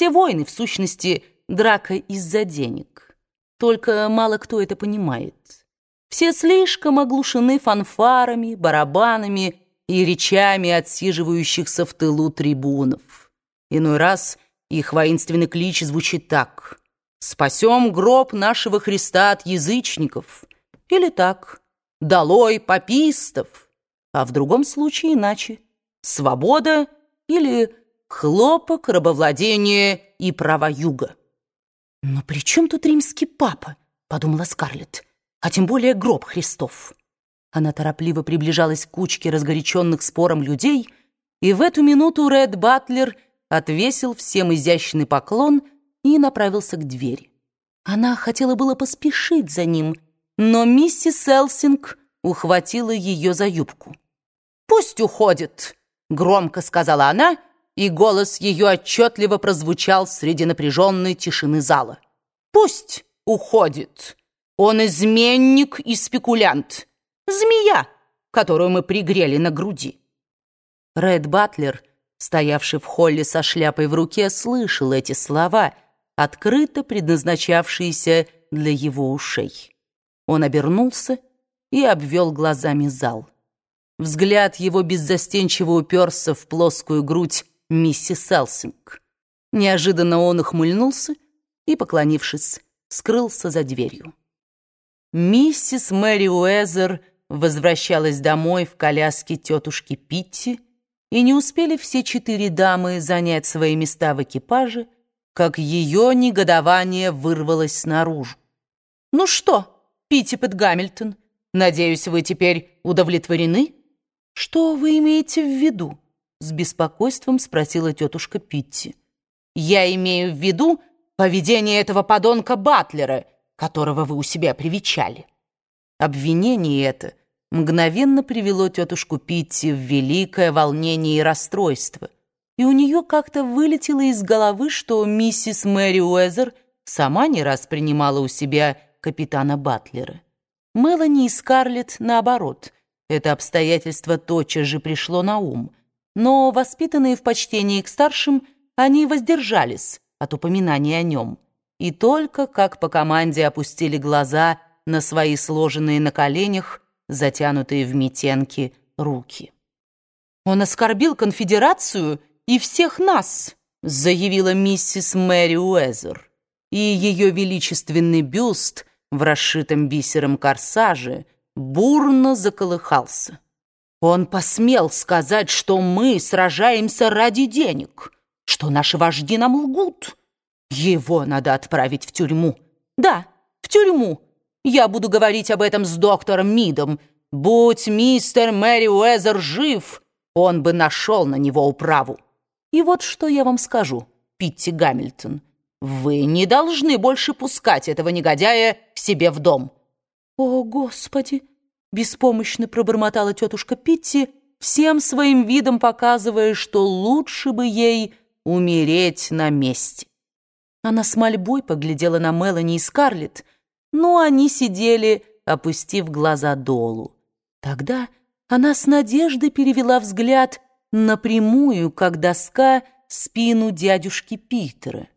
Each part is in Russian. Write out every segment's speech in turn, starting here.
все войны, в сущности, драка из-за денег. Только мало кто это понимает. Все слишком оглушены фанфарами, барабанами и речами отсиживающихся в тылу трибунов. Иной раз их воинственный клич звучит так «Спасем гроб нашего Христа от язычников» или так «Долой папистов», а в другом случае иначе «Свобода» или «Хлопок, рабовладение и права юга». «Но при чем тут римский папа?» — подумала Скарлетт а тем более гроб Христов. Она торопливо приближалась к кучке разгоряченных спором людей, и в эту минуту Ред Батлер отвесил всем изящный поклон и направился к двери. Она хотела было поспешить за ним, но миссис Элсинг ухватила ее за юбку. «Пусть уходит!» — громко сказала она, и голос ее отчетливо прозвучал среди напряженной тишины зала. «Пусть уходит!» Он изменник и спекулянт. Змея, которую мы пригрели на груди. Ред Батлер, стоявший в холле со шляпой в руке, слышал эти слова, открыто предназначавшиеся для его ушей. Он обернулся и обвел глазами зал. Взгляд его беззастенчиво уперся в плоскую грудь миссис Элсинг. Неожиданно он ухмыльнулся и, поклонившись, скрылся за дверью. Миссис Мэри Уэзер возвращалась домой в коляске тетушки Питти, и не успели все четыре дамы занять свои места в экипаже, как ее негодование вырвалось наружу. «Ну что, Питтипет Гамильтон, надеюсь, вы теперь удовлетворены?» «Что вы имеете в виду?» — с беспокойством спросила тетушка Питти. «Я имею в виду поведение этого подонка Батлера», которого вы у себя привечали. Обвинение это мгновенно привело тетушку Питти в великое волнение и расстройство, и у нее как-то вылетело из головы, что миссис Мэри Уэзер сама не раз принимала у себя капитана Батлера. Мелани и Скарлетт, наоборот, это обстоятельство тотчас же пришло на ум, но, воспитанные в почтении к старшим, они воздержались от упоминания о нем – и только как по команде опустили глаза на свои сложенные на коленях, затянутые в метенки, руки. «Он оскорбил конфедерацию и всех нас», заявила миссис Мэри Уэзер, и ее величественный бюст в расшитом бисером корсаже бурно заколыхался. Он посмел сказать, что мы сражаемся ради денег, что наши вожди нам лгут, его надо отправить в тюрьму. Да, в тюрьму. Я буду говорить об этом с доктором Мидом. Будь мистер Мэри Уэзер жив, он бы нашел на него управу. И вот что я вам скажу, Питти Гамильтон. Вы не должны больше пускать этого негодяя к себе в дом. О, Господи! Беспомощно пробормотала тетушка Питти, всем своим видом показывая, что лучше бы ей умереть на месте. Она с мольбой поглядела на Мелани и Скарлетт, но они сидели, опустив глаза долу. Тогда она с надеждой перевела взгляд напрямую, как доска, спину дядюшки Питера.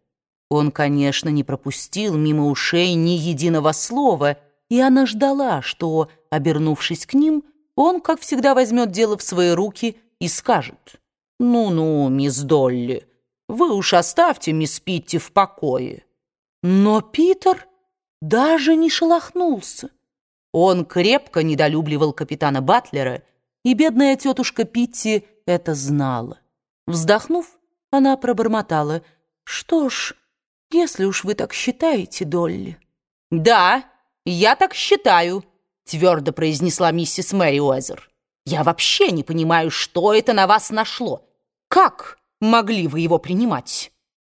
Он, конечно, не пропустил мимо ушей ни единого слова, и она ждала, что, обернувшись к ним, он, как всегда, возьмет дело в свои руки и скажет «Ну-ну, мисс Долли». Вы уж оставьте мисс Питти в покое. Но Питер даже не шелохнулся. Он крепко недолюбливал капитана Батлера, и бедная тетушка Питти это знала. Вздохнув, она пробормотала. «Что ж, если уж вы так считаете, Долли...» «Да, я так считаю», — твердо произнесла миссис Мэри Уэзер. «Я вообще не понимаю, что это на вас нашло. Как могли вы его принимать.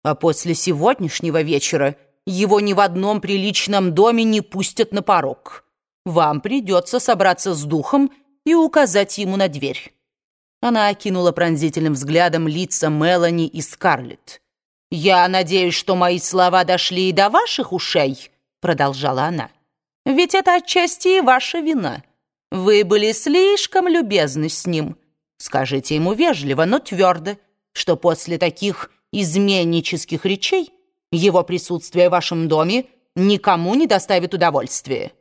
А после сегодняшнего вечера его ни в одном приличном доме не пустят на порог. Вам придется собраться с духом и указать ему на дверь». Она окинула пронзительным взглядом лица Мелани и Скарлетт. «Я надеюсь, что мои слова дошли и до ваших ушей», — продолжала она. «Ведь это отчасти и ваша вина. Вы были слишком любезны с ним. Скажите ему вежливо, но твердо, что после таких изменнических речей, его присутствие в вашем доме никому не доставит удовольствия.